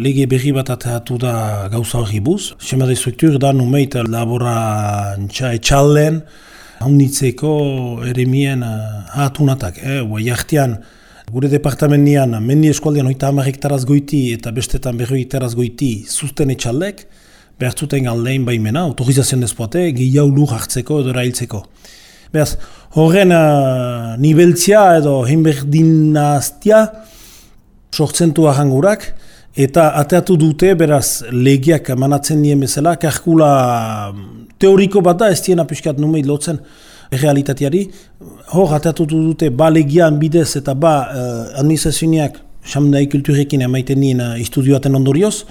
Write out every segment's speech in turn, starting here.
Lege berri bat atatu da gauza hori buz. Sema de struktur da numeit labora etxalden haunitzeko eremien hatunatak. Eh? jartian, gure departamentian mendi eskualdean oita hamar hektaraz goiti eta bestetan berri hektaraz goiti zuzten etxaldek, behartzuten galdein baimena, autorizazioan despoate, gehiago lur hartzeko edo erailtzeko. Beraz, horren uh, nibeltzia edo hinberdinaztia sortzentu ahangurak, Eta ateatu dute, beraz, legiak manatzen dien bezala, karkula mm, teoriko bat da, ez diena piskat numeit lotzen realitateari. Hor, ateatu dute, ba legian bidez eta ba uh, administrazioniak samdai kulturekin emaiten nien uh, istudioaten ondorioz.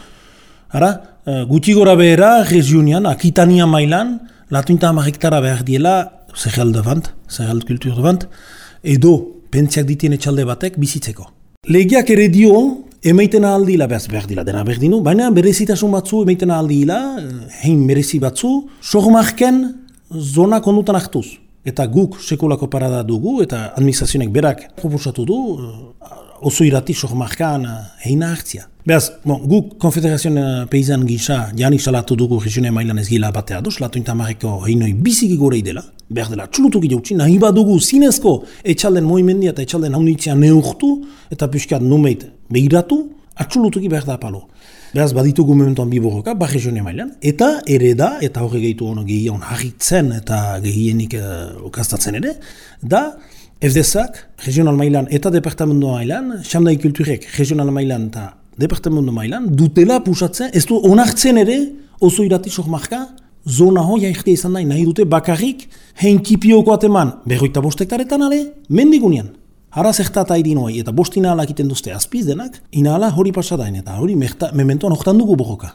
Ara, uh, guti gora behera, regionian, akitania mailan, latuinta amarektara behar diela, zerrel devant, zerrel kultur devant, edo pentziak ditien etxalde batek bizitzeko. Legiak ere dio, emaiten aldila, behaz behar dila dena berdinu, baina berezitasun batzu emaiten aldila, hein berezi batzu, sohmarken zona kondutan hartuz. Eta guk sekulako parada dugu, eta administrazionek berak proposatu du, oso irati sohmarkan heina hartzia. Beaz, bon, guk konfederazioan uh, peizan gisa, janik salatu dugu regione mailan ez gila batea duz, latu intamareko heinoi biziki gorei dela, behar dela txulutuki jautsi, nahi badugu zinezko etxalden moimendia eta etxalden haunitzia neurtu, eta piskat numeit behiratu, atxulutuki behar da apalo. Beraz, baditugu momentuan biborroka, bar regione mailan, eta ere da, eta horre gehitu ono gehiagon harritzen eta gehienik uh, okastatzen ere, da, FDSak, regional mailan eta departamentu mailan, xamdai kulturek regional mailan eta departamentu mailan, dutela pusatzen, ez du onartzen ere, oso irati sok marka, zona hoa jairtea izan nahi, nahi dute bakarrik, hein kipioko ateman, berroita bostektaretan ale, mendigunian. Hara zertata idin hoi, eta bostina alak iten duzte azpiz denak, ina ala hori pasadain, eta hori mementoan oktan dugu bohoka.